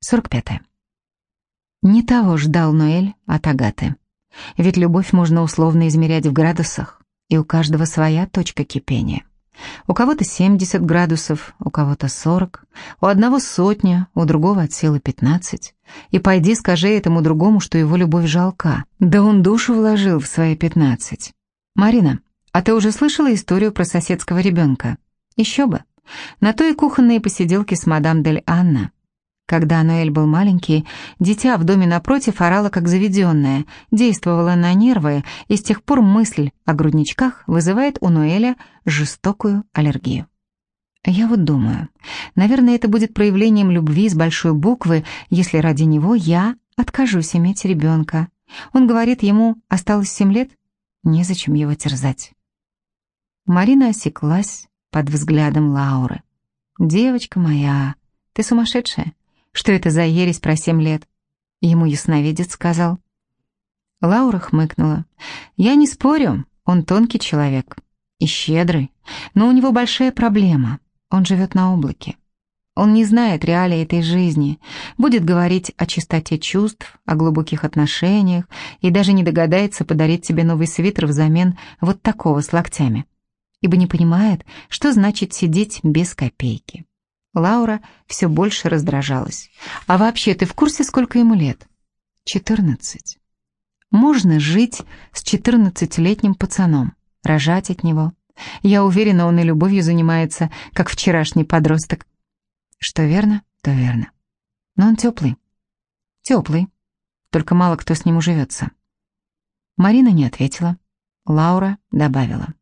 45. Не того ждал Ноэль от Агаты. Ведь любовь можно условно измерять в градусах, и у каждого своя точка кипения. У кого-то 70 градусов, у кого-то 40, у одного сотня, у другого от силы 15. И пойди скажи этому другому, что его любовь жалка. Да он душу вложил в свои 15. Марина, а ты уже слышала историю про соседского ребенка? Еще бы. На то и кухонные посиделки с мадам Дель Анна. Когда Ноэль был маленький, дитя в доме напротив орало как заведенное, действовало на нервы, и с тех пор мысль о грудничках вызывает у Ноэля жестокую аллергию. Я вот думаю, наверное, это будет проявлением любви с большой буквы, если ради него я откажусь иметь ребенка. Он говорит, ему осталось семь лет, незачем его терзать. Марина осеклась под взглядом Лауры. «Девочка моя, ты сумасшедшая? Что это за ересь про семь лет? Ему ясновидец сказал. Лаура хмыкнула. Я не спорю, он тонкий человек и щедрый, но у него большая проблема. Он живет на облаке. Он не знает реалий этой жизни, будет говорить о чистоте чувств, о глубоких отношениях и даже не догадается подарить тебе новый свитер взамен вот такого с локтями, ибо не понимает, что значит сидеть без копейки. Лаура все больше раздражалась. «А вообще, ты в курсе, сколько ему лет?» «Четырнадцать». Можно жить с четырнадцатилетним пацаном, рожать от него. Я уверена, он и любовью занимается, как вчерашний подросток. Что верно, то верно. Но он теплый. Теплый. Только мало кто с ним уживется. Марина не ответила. Лаура добавила.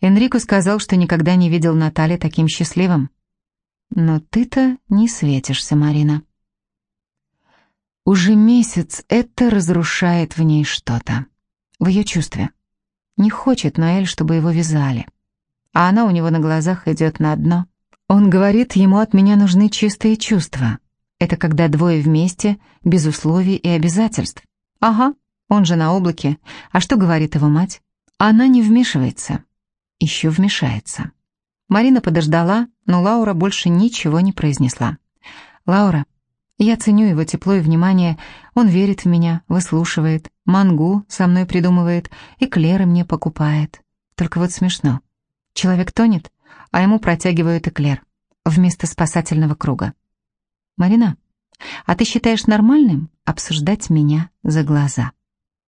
Энрико сказал, что никогда не видел Натали таким счастливым. Но ты-то не светишься, Марина. Уже месяц это разрушает в ней что-то. В ее чувстве. Не хочет Ноэль, чтобы его вязали. А она у него на глазах идет на дно. Он говорит, ему от меня нужны чистые чувства. Это когда двое вместе, без условий и обязательств. Ага, он же на облаке. А что говорит его мать? Она не вмешивается. Еще вмешается. Марина подождала, но Лаура больше ничего не произнесла. «Лаура, я ценю его тепло и внимание. Он верит в меня, выслушивает, мангу со мной придумывает, эклеры мне покупает. Только вот смешно. Человек тонет, а ему протягивают эклер вместо спасательного круга. Марина, а ты считаешь нормальным обсуждать меня за глаза?»